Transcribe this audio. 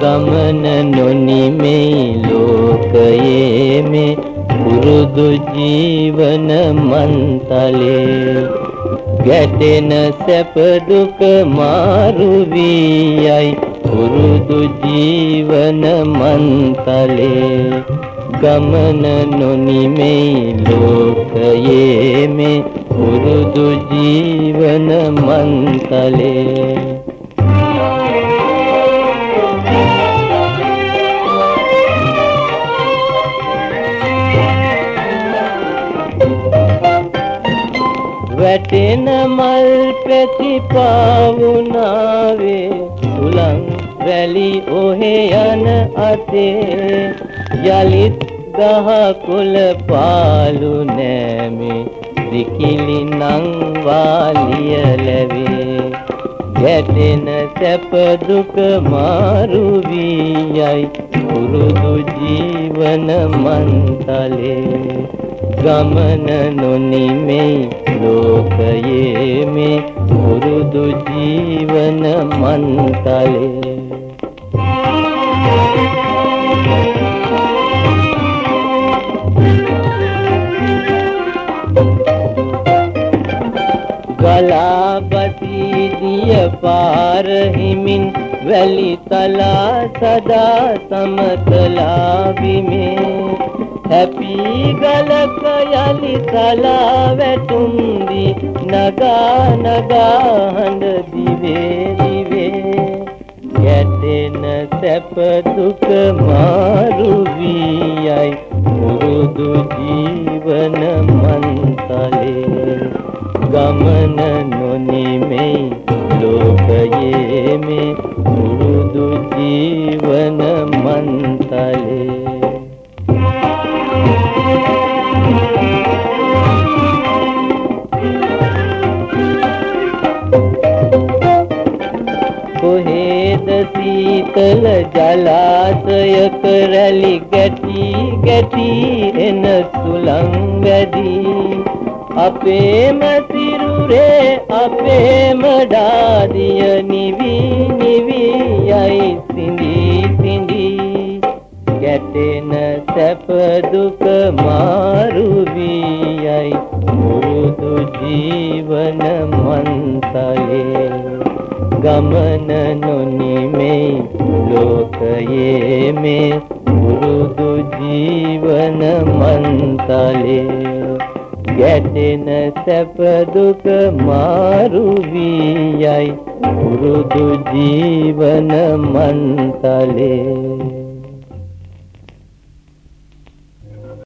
ගමන නොනිමෙයි ලෝකයේ මේ පුරුදු ජීවන මන්තලේ. ගැටෙන සැප දුක මාරු වී යයි පුරුදු ජීවන මන්තලේ. ගමන නොනිමෙයි ලෝකයේ මේ පුරුදු ජීවන මන්තලේ. වැටෙන මල් පැති පාවුනාවේ. උලන් වැලි ඔහේ යන අතේ. යලිත් ගහ කුල පාලු නෑමේ. දිකිලි නං වාලිය ලැබේ. ගැටෙන සැප දුක මාරු වී යයි පුරුදු ජීවන මන්තලේ. ගමන නොනිමේ ලෝකයේ මේ පුරුදු ජීවන මන්තලේ. ගලාපති දිය පාර හිමින් වැලි තලා සදා සමතලා විමේ හැපි ගලක යලි තලා වැටුම්දි නගා නගා හඬ දිවේ දිවේ. ගැටෙන සැප දුක මාරු ගමන නොනිමේ ලෝකයේ මේ මුරුදු ජීවන මන්තලේ. කොහේද සීතල ජලාශයක රැලි ගැටි ගැටි එන සුළං වැඩි අපේම සිරුරේ අපේම ඩාදිය නිවි නිවි යයි සිඳි සිඳි. ගැටෙන සැප දුක මාරු වී යයි මුරුදු ජීවන මන්තලේ ගමන නොනිමේ ලෝකයේ මේ පුරුදු ජීවන මන්තලේ. ගැටෙන සැප දුක මාරු වී යයි. පුරුදු ජීවන මන්තලේ.